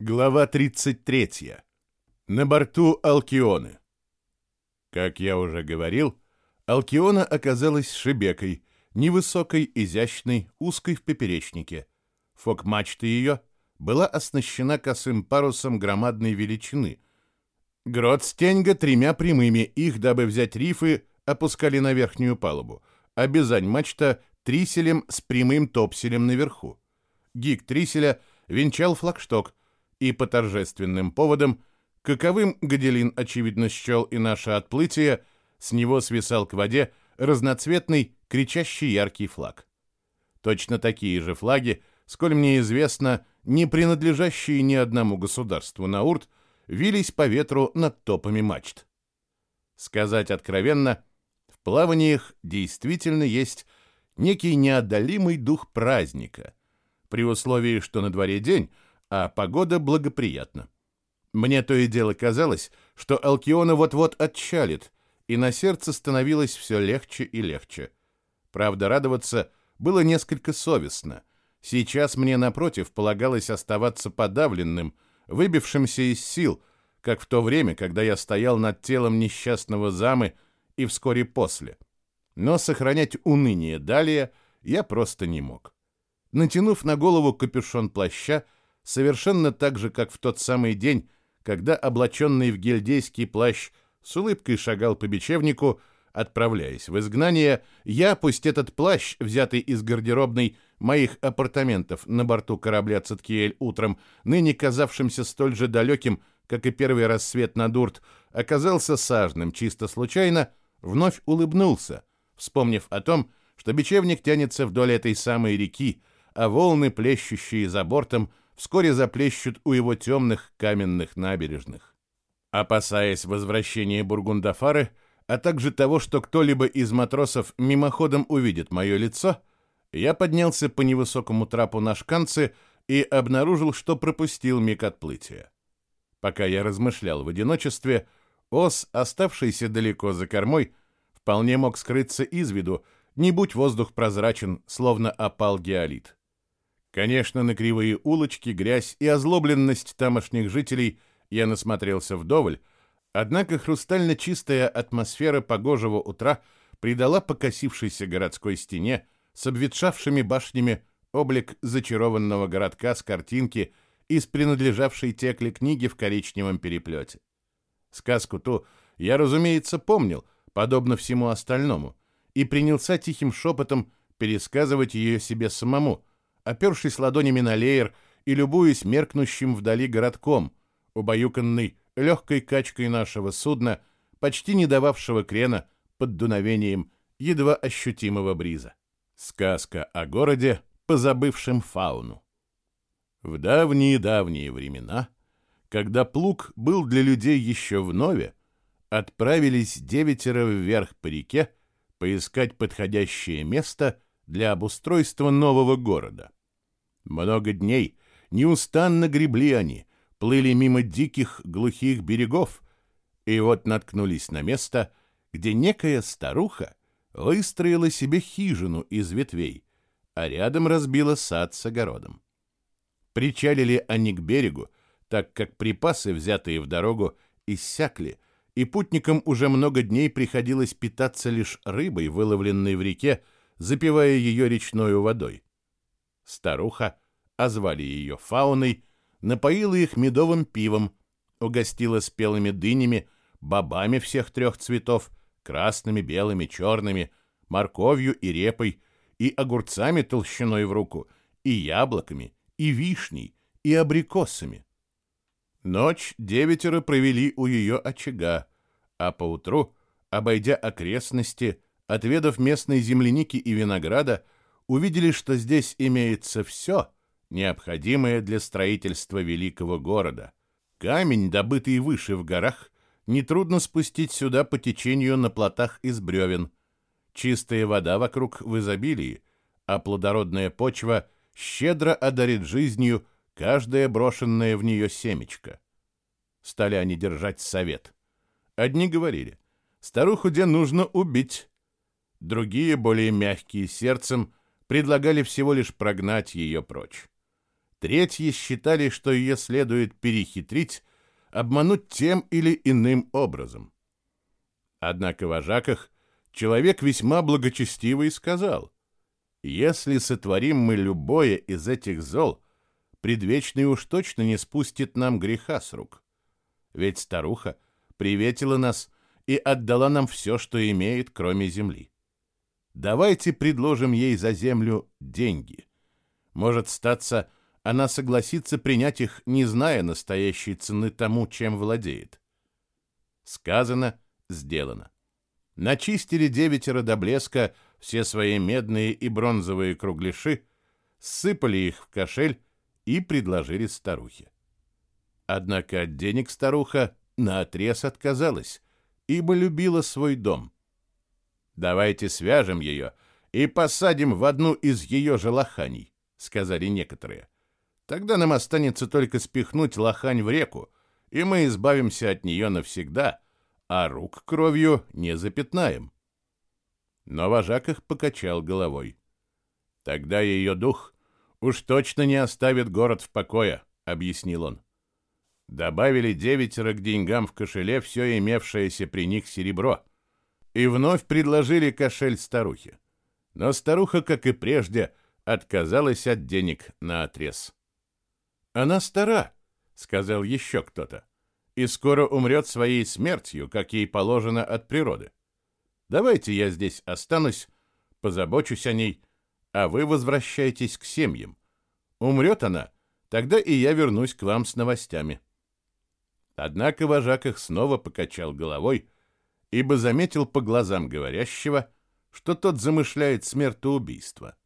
Глава 33. На борту Алкионы. Как я уже говорил, Алкиона оказалась шибекой, невысокой, изящной, узкой в поперечнике. Фок-мачта ее была оснащена косым парусом громадной величины. Грот стеньга тремя прямыми, их, дабы взять рифы, опускали на верхнюю палубу, а бизань-мачта триселем с прямым топселем наверху. Гик триселя венчал флагшток — и по торжественным поводам, каковым Гаделин, очевидно, счел и наше отплытие, с него свисал к воде разноцветный, кричащий яркий флаг. Точно такие же флаги, сколь мне известно, не принадлежащие ни одному государству на Урт, вились по ветру над топами мачт. Сказать откровенно, в плаваниях действительно есть некий неодолимый дух праздника, при условии, что на дворе день — а погода благоприятна. Мне то и дело казалось, что Алкиона вот-вот отчалит, и на сердце становилось все легче и легче. Правда, радоваться было несколько совестно. Сейчас мне, напротив, полагалось оставаться подавленным, выбившимся из сил, как в то время, когда я стоял над телом несчастного замы и вскоре после. Но сохранять уныние далее я просто не мог. Натянув на голову капюшон плаща, совершенно так же, как в тот самый день, когда, облаченный в гильдейский плащ, с улыбкой шагал по бечевнику, отправляясь в изгнание, я, пусть этот плащ, взятый из гардеробной моих апартаментов на борту корабля Циткиэль утром, ныне казавшимся столь же далеким, как и первый рассвет над Урт, оказался сажным чисто случайно, вновь улыбнулся, вспомнив о том, что бечевник тянется вдоль этой самой реки, а волны, плещущие за бортом, вскоре заплещут у его темных каменных набережных. Опасаясь возвращения Бургундафары, а также того, что кто-либо из матросов мимоходом увидит мое лицо, я поднялся по невысокому трапу на шканце и обнаружил, что пропустил миг отплытия. Пока я размышлял в одиночестве, ос, оставшийся далеко за кормой, вполне мог скрыться из виду, не будь воздух прозрачен, словно опал геолит. Конечно, на кривые улочки, грязь и озлобленность тамошних жителей я насмотрелся вдоволь, однако хрустально чистая атмосфера погожего утра придала покосившейся городской стене с обветшавшими башнями облик зачарованного городка с картинки из принадлежавшей Текле книги в коричневом переплете. Сказку ту я, разумеется, помнил, подобно всему остальному, и принялся тихим шепотом пересказывать ее себе самому — опершись ладонями на леер и любуясь меркнущим вдали городком, убаюканный легкой качкой нашего судна, почти не дававшего крена под дуновением едва ощутимого бриза. Сказка о городе, позабывшем фауну. В давние-давние времена, когда плуг был для людей еще вновь, отправились девятеро вверх по реке поискать подходящее место для обустройства нового города. Много дней неустанно гребли они, плыли мимо диких глухих берегов, и вот наткнулись на место, где некая старуха выстроила себе хижину из ветвей, а рядом разбила сад с огородом. Причалили они к берегу, так как припасы, взятые в дорогу, иссякли, и путникам уже много дней приходилось питаться лишь рыбой, выловленной в реке, запивая ее речной водой. Старуха, а звали ее Фауной, напоила их медовым пивом, угостила спелыми дынями, бобами всех трех цветов, красными, белыми, черными, морковью и репой, и огурцами толщиной в руку, и яблоками, и вишней, и абрикосами. Ночь девятеро провели у ее очага, а поутру, обойдя окрестности, отведав местной земляники и винограда, увидели, что здесь имеется все, необходимое для строительства великого города. Камень, добытый выше в горах, нетрудно спустить сюда по течению на плотах из бревен. Чистая вода вокруг в изобилии, а плодородная почва щедро одарит жизнью каждое брошенное в нее семечко. Стали они держать совет. Одни говорили, старуху где нужно убить. Другие, более мягкие сердцем, предлагали всего лишь прогнать ее прочь. Третьи считали, что ее следует перехитрить, обмануть тем или иным образом. Однако в Ажаках человек весьма благочестивый сказал, «Если сотворим мы любое из этих зол, предвечный уж точно не спустит нам греха с рук. Ведь старуха приветила нас и отдала нам все, что имеет, кроме земли. Давайте предложим ей за землю деньги. Может статься, она согласится принять их, не зная настоящей цены тому, чем владеет. Сказано, сделано. Начистили девятеро до блеска все свои медные и бронзовые кругляши, сыпали их в кошель и предложили старухе. Однако от денег старуха наотрез отказалась, ибо любила свой дом. «Давайте свяжем ее и посадим в одну из ее же лоханий», — сказали некоторые. «Тогда нам останется только спихнуть лохань в реку, и мы избавимся от нее навсегда, а рук кровью не запятнаем». Но вожак их покачал головой. «Тогда ее дух уж точно не оставит город в покое», — объяснил он. Добавили девятеро к деньгам в кошеле все имевшееся при них серебро и вновь предложили кошель старухе. Но старуха, как и прежде, отказалась от денег на отрез. «Она стара», — сказал еще кто-то, «и скоро умрет своей смертью, как ей положено от природы. Давайте я здесь останусь, позабочусь о ней, а вы возвращайтесь к семьям. Умрет она, тогда и я вернусь к вам с новостями». Однако вожак их снова покачал головой, ибо заметил по глазам говорящего, что тот замышляет смертоубийство.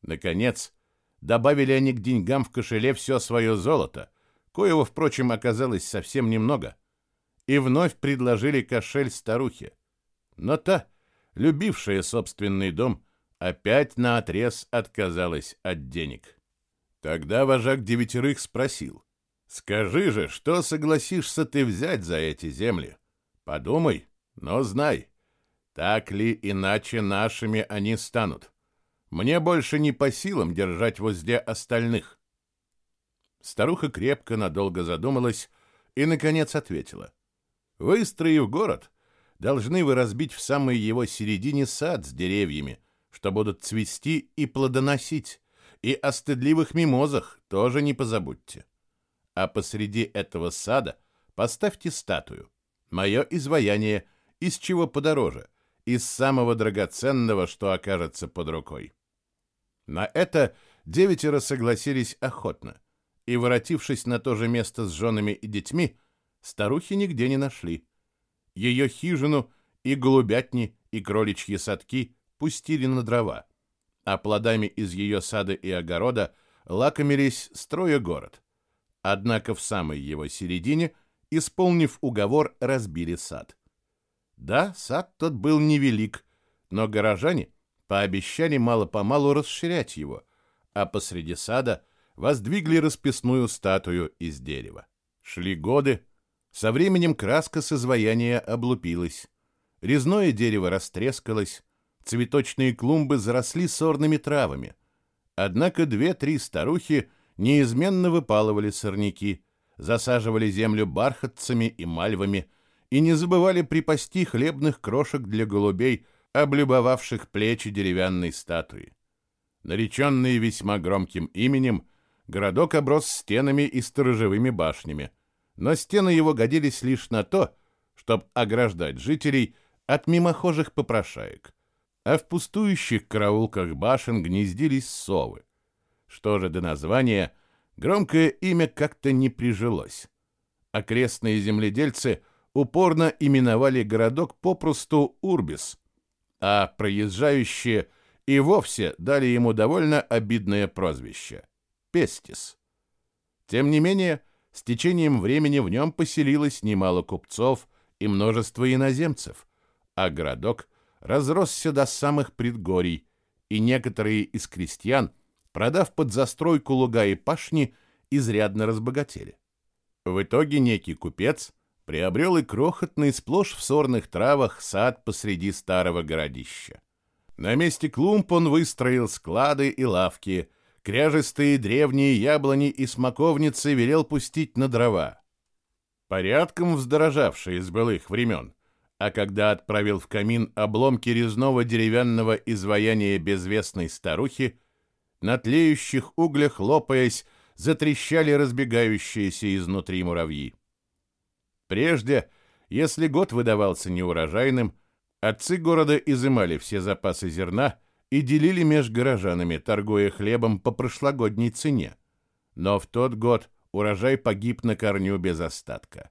Наконец, добавили они к деньгам в кошеле все свое золото, коего, впрочем, оказалось совсем немного, и вновь предложили кошель старухе. Но та, любившая собственный дом, опять наотрез отказалась от денег. Тогда вожак девятерых спросил — Скажи же, что согласишься ты взять за эти земли? Подумай, но знай, так ли иначе нашими они станут. Мне больше не по силам держать возле остальных. Старуха крепко надолго задумалась и, наконец, ответила. Выстроив город, должны вы разбить в самой его середине сад с деревьями, что будут цвести и плодоносить, и о стыдливых мимозах тоже не позабудьте а посреди этого сада поставьте статую. Мое изваяние из чего подороже, из самого драгоценного, что окажется под рукой. На это девятеро согласились охотно, и, воротившись на то же место с женами и детьми, старухи нигде не нашли. Ее хижину и голубятни, и кроличьи садки пустили на дрова, а плодами из ее сада и огорода лакомились, строя город. Однако в самой его середине, исполнив уговор, разбили сад. Да, сад тот был невелик, но горожане пообещали мало-помалу расширять его, а посреди сада воздвигли расписную статую из дерева. Шли годы, со временем краска с изваяния облупилась, резное дерево растрескалось, цветочные клумбы заросли сорными травами. Однако две-три старухи — неизменно выпалывали сорняки, засаживали землю бархатцами и мальвами и не забывали припасти хлебных крошек для голубей, облюбовавших плечи деревянной статуи. Нареченный весьма громким именем, городок оброс стенами и сторожевыми башнями, но стены его годились лишь на то, чтобы ограждать жителей от мимохожих попрошаек, а в пустующих караулках башен гнездились совы. Что же до названия, громкое имя как-то не прижилось. Окрестные земледельцы упорно именовали городок попросту Урбис, а проезжающие и вовсе дали ему довольно обидное прозвище – Пестис. Тем не менее, с течением времени в нем поселилось немало купцов и множество иноземцев, а городок разросся до самых предгорий, и некоторые из крестьян – продав под застройку луга и пашни, изрядно разбогатели. В итоге некий купец приобрел и крохотный сплошь в сорных травах сад посреди старого городища. На месте клумб он выстроил склады и лавки, кряжестые древние яблони и смоковницы велел пустить на дрова. Порядком вздорожавшие с былых времен, а когда отправил в камин обломки резного деревянного изваяния безвестной старухи, на тлеющих углях, лопаясь, затрещали разбегающиеся изнутри муравьи. Прежде, если год выдавался неурожайным, отцы города изымали все запасы зерна и делили меж горожанами, торгуя хлебом по прошлогодней цене. Но в тот год урожай погиб на корню без остатка.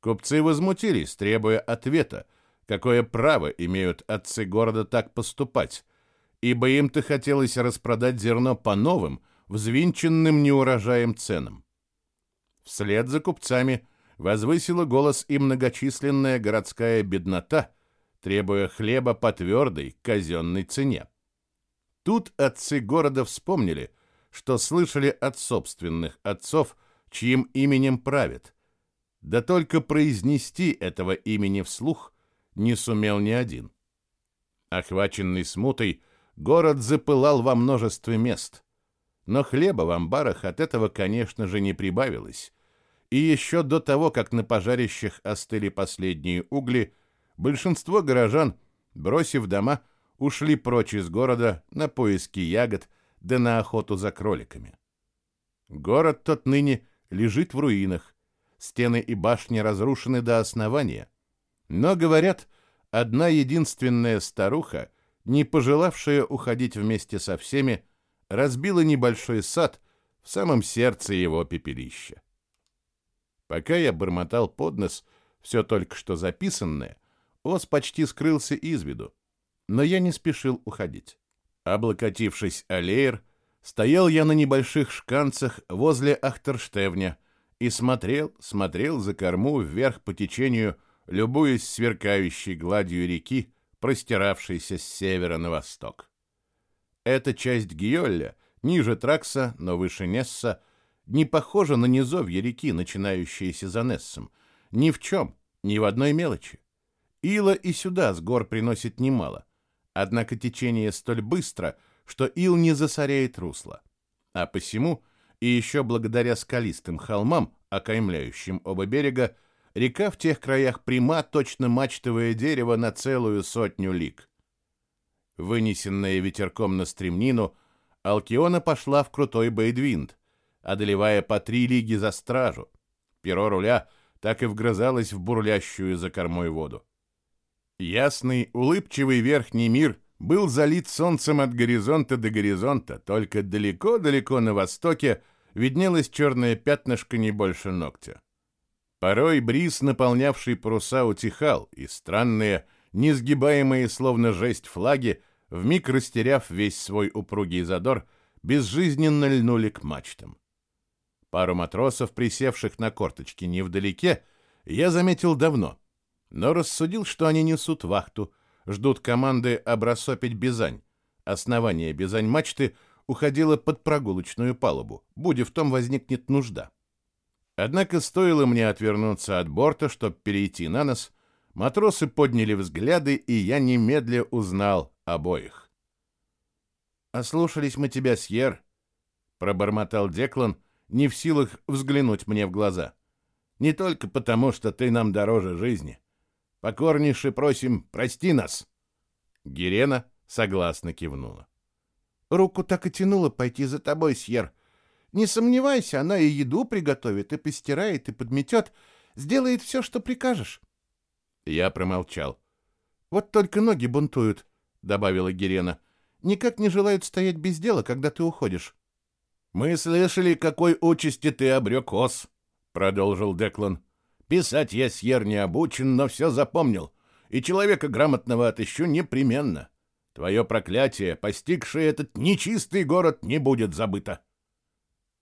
Купцы возмутились, требуя ответа, какое право имеют отцы города так поступать, ибо им-то хотелось распродать зерно по новым, взвинченным неурожаем ценам. Вслед за купцами возвысила голос и многочисленная городская беднота, требуя хлеба по твердой казенной цене. Тут отцы города вспомнили, что слышали от собственных отцов, чьим именем правят. Да только произнести этого имени вслух не сумел ни один. Охваченный смутой, город запылал во множестве мест. Но хлеба в амбарах от этого, конечно же, не прибавилось. И еще до того, как на пожарищах остыли последние угли, большинство горожан, бросив дома, ушли прочь из города на поиски ягод да на охоту за кроликами. Город тот ныне лежит в руинах, стены и башни разрушены до основания, но, говорят, одна единственная старуха, не пожелавшая уходить вместе со всеми, разбила небольшой сад в самом сердце его пепелища. Пока я бормотал под нос все только что записанное, Ос почти скрылся из виду, но я не спешил уходить. Облокотившись о леер, стоял я на небольших шканцах возле Ахтерштевня и смотрел, смотрел за корму вверх по течению, любуясь сверкающей гладью реки, простиравшейся с севера на восток. Эта часть Гиолля, ниже Тракса, но выше Несса, не похожа на низовье реки, начинающиеся за Нессом, ни в чем, ни в одной мелочи. Ила и сюда с гор приносит немало, Однако течение столь быстро, что ил не засоряет русло. А посему, и еще благодаря скалистым холмам, окаймляющим оба берега, река в тех краях пряма точно мачтовое дерево на целую сотню лиг. Вынесенная ветерком на стремнину, Алкиона пошла в крутой бейдвинд, одолевая по три лиги за стражу. Перо руля так и вгрызалось в бурлящую за кормой воду. Ясный, улыбчивый верхний мир был залит солнцем от горизонта до горизонта, только далеко-далеко на востоке виднелось черное пятнышко не больше ногтя. Порой бриз, наполнявший паруса, утихал, и странные, несгибаемые, словно жесть флаги, вмиг растеряв весь свой упругий задор, безжизненно льнули к мачтам. Пару матросов, присевших на корточки невдалеке, я заметил давно — но рассудил, что они несут вахту, ждут команды обрасопить Бизань. Основание Бизань-мачты уходило под прогулочную палубу, будь в том возникнет нужда. Однако стоило мне отвернуться от борта, чтобы перейти на нос, матросы подняли взгляды, и я немедля узнал обоих. «Ослушались мы тебя, Сьер», — пробормотал Деклан, не в силах взглянуть мне в глаза. «Не только потому, что ты нам дороже жизни. Покорнейше просим, прости нас. Герена согласно кивнула. Руку так и тянула пойти за тобой, Сьер. Не сомневайся, она и еду приготовит, и постирает, и подметет, сделает все, что прикажешь. Я промолчал. Вот только ноги бунтуют, добавила Герена. Никак не желают стоять без дела, когда ты уходишь. Мы слышали, какой участи ты обрек ос, продолжил Деклан. Писать я сьер не обучен, но все запомнил, и человека грамотного отыщу непременно. Твое проклятие, постигшее этот нечистый город, не будет забыто.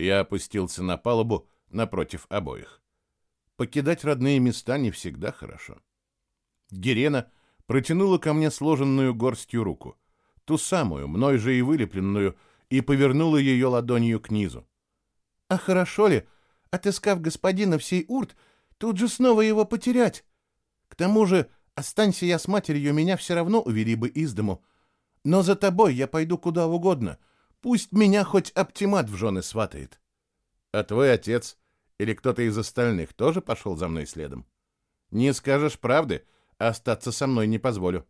Я опустился на палубу напротив обоих. Покидать родные места не всегда хорошо. Герена протянула ко мне сложенную горстью руку, ту самую, мной же и вылепленную, и повернула ее ладонью к низу. — А хорошо ли, отыскав господина всей урт, Тут же снова его потерять. К тому же, останься я с матерью, меня все равно увели бы из дому. Но за тобой я пойду куда угодно. Пусть меня хоть оптимат в жены сватает. А твой отец или кто-то из остальных тоже пошел за мной следом? Не скажешь правды, остаться со мной не позволю.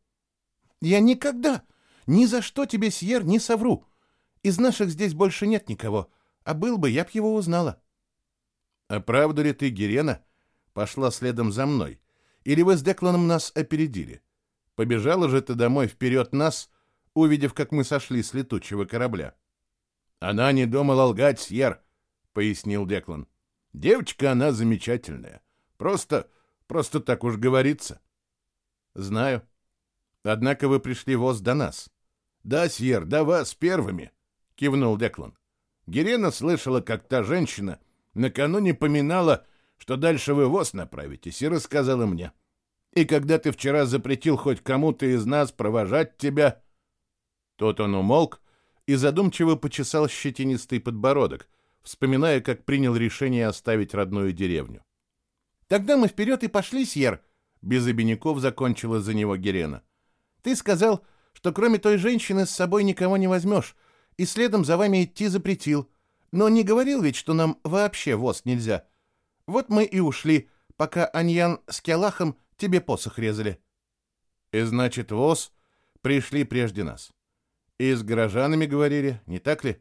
Я никогда, ни за что тебе, Сьер, не совру. Из наших здесь больше нет никого, а был бы, я б его узнала. А правда ли ты, Герена, пошла следом за мной? Или вы с Декланом нас опередили? Побежала же ты домой вперед нас, увидев, как мы сошли с летучего корабля. Она не думала лгать, Сьер, — пояснил Деклан. Девочка она замечательная. Просто, просто так уж говорится. Знаю. Однако вы пришли воз до нас. Да, Сьер, до вас первыми, — кивнул Деклан. Герена слышала, как та женщина накануне поминала, что дальше вы воз направитесь, и рассказала мне. И когда ты вчера запретил хоть кому-то из нас провожать тебя... Тут он умолк и задумчиво почесал щетинистый подбородок, вспоминая, как принял решение оставить родную деревню. «Тогда мы вперед и пошли, Сьер!» Без обиняков закончила за него Герена. «Ты сказал, что кроме той женщины с собой никого не возьмешь, и следом за вами идти запретил. Но не говорил ведь, что нам вообще воз нельзя. Вот мы и ушли, пока Аньян с Кялахом тебе посох резали». «И значит, воз пришли прежде нас. И с горожанами говорили, не так ли?»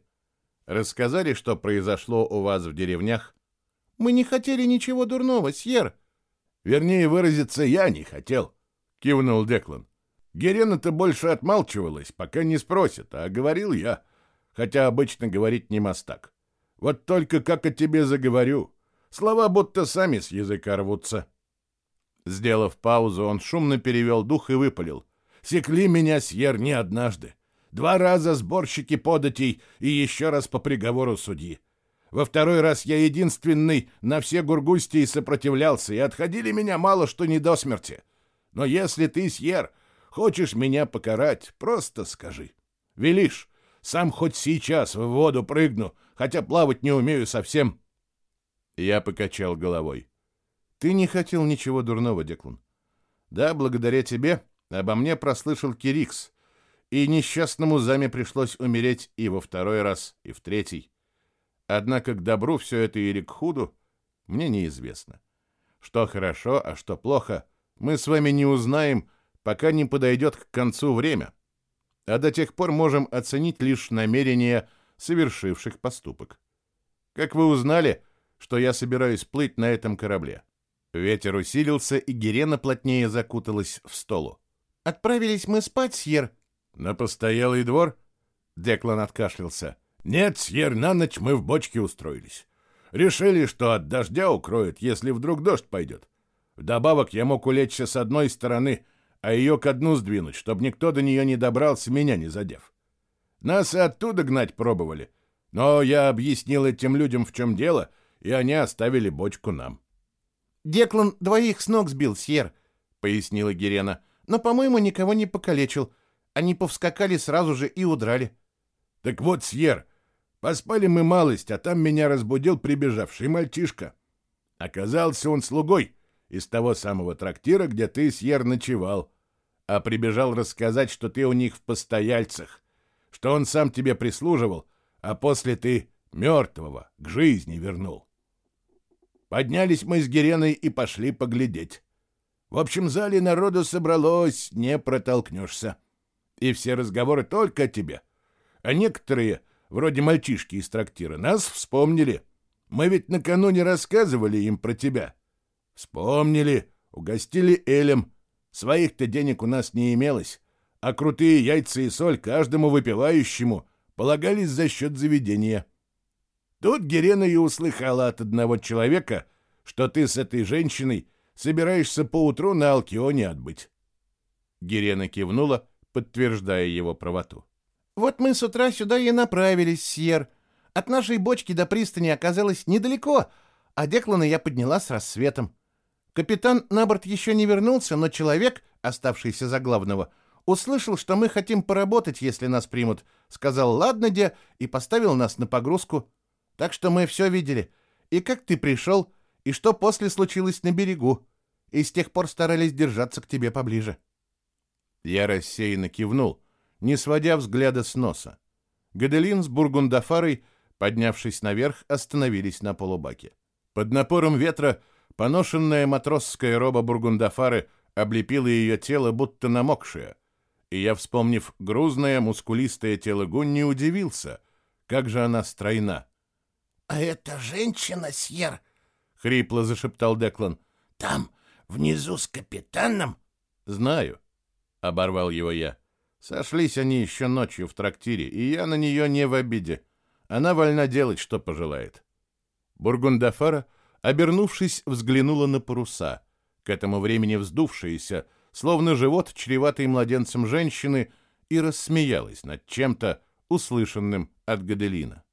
Рассказали, что произошло у вас в деревнях? Мы не хотели ничего дурного, Сьер. Вернее, выразиться я не хотел, кивнул Деклан. Герена-то больше отмалчивалась, пока не спросит, а говорил я, хотя обычно говорить не мастак. Вот только как о тебе заговорю, слова будто сами с языка рвутся. Сделав паузу, он шумно перевел дух и выпалил. «Секли меня, Сьер, не однажды. Два раза сборщики податей и еще раз по приговору судьи. Во второй раз я единственный на все Гургустии сопротивлялся, и отходили меня мало что не до смерти. Но если ты, Сьер, хочешь меня покарать, просто скажи. Велишь, сам хоть сейчас в воду прыгну, хотя плавать не умею совсем. Я покачал головой. Ты не хотел ничего дурного, Деклан. Да, благодаря тебе обо мне прослышал Кирикс, и несчастному заме пришлось умереть и во второй раз, и в третий. Однако к добру все это или к худу мне неизвестно. Что хорошо, а что плохо, мы с вами не узнаем, пока не подойдет к концу время. А до тех пор можем оценить лишь намерения совершивших поступок. Как вы узнали, что я собираюсь плыть на этом корабле? Ветер усилился, и Герена плотнее закуталась в столу. «Отправились мы спать, Сьер», «На постоялый двор?» Деклан откашлялся. «Нет, Сьер, на ночь мы в бочке устроились. Решили, что от дождя укроет, если вдруг дождь пойдет. Вдобавок я мог улечься с одной стороны, а ее ко дну сдвинуть, чтобы никто до нее не добрался, меня не задев. Нас и оттуда гнать пробовали, но я объяснил этим людям, в чем дело, и они оставили бочку нам». «Деклан двоих с ног сбил, Сьер», — пояснила Герена, — «но, по-моему, никого не покалечил». Они повскакали сразу же и удрали. Так вот, Сьер, поспали мы малость, а там меня разбудил прибежавший мальчишка. Оказался он слугой из того самого трактира, где ты, Сьер, ночевал, а прибежал рассказать, что ты у них в постояльцах, что он сам тебе прислуживал, а после ты мертвого к жизни вернул. Поднялись мы с Гереной и пошли поглядеть. В общем зале народу собралось, не протолкнешься и все разговоры только о тебе. А некоторые, вроде мальчишки из трактира, нас вспомнили. Мы ведь накануне рассказывали им про тебя. Вспомнили, угостили Элем. Своих-то денег у нас не имелось, а крутые яйца и соль каждому выпивающему полагались за счет заведения. Тут Герена и услыхала от одного человека, что ты с этой женщиной собираешься поутру на Алкионе отбыть. Герена кивнула, подтверждая его правоту. «Вот мы с утра сюда и направились, Сьер. От нашей бочки до пристани оказалось недалеко, а Деклана я подняла с рассветом. Капитан на борт еще не вернулся, но человек, оставшийся за главного, услышал, что мы хотим поработать, если нас примут. Сказал «Ладно, де» и поставил нас на погрузку. Так что мы все видели. И как ты пришел, и что после случилось на берегу. И с тех пор старались держаться к тебе поближе. Я рассеянно кивнул, не сводя взгляда с носа. Гаделин с Бургундафарой, поднявшись наверх, остановились на полубаке. Под напором ветра поношенная матросская роба Бургундафары облепила ее тело, будто намокшее, и я, вспомнив грузное, мускулистое тело Гунни, удивился, как же она стройна. «А это женщина, Сьер?» — хрипло зашептал Деклан. «Там, внизу с капитаном?» «Знаю», — оборвал его я. Сошлись они еще ночью в трактире, и я на нее не в обиде. Она вольна делать, что пожелает. Бургундафара, обернувшись, взглянула на паруса, к этому времени вздувшиеся, словно живот, чреватый младенцем женщины, и рассмеялась над чем-то, услышанным от Гаделина.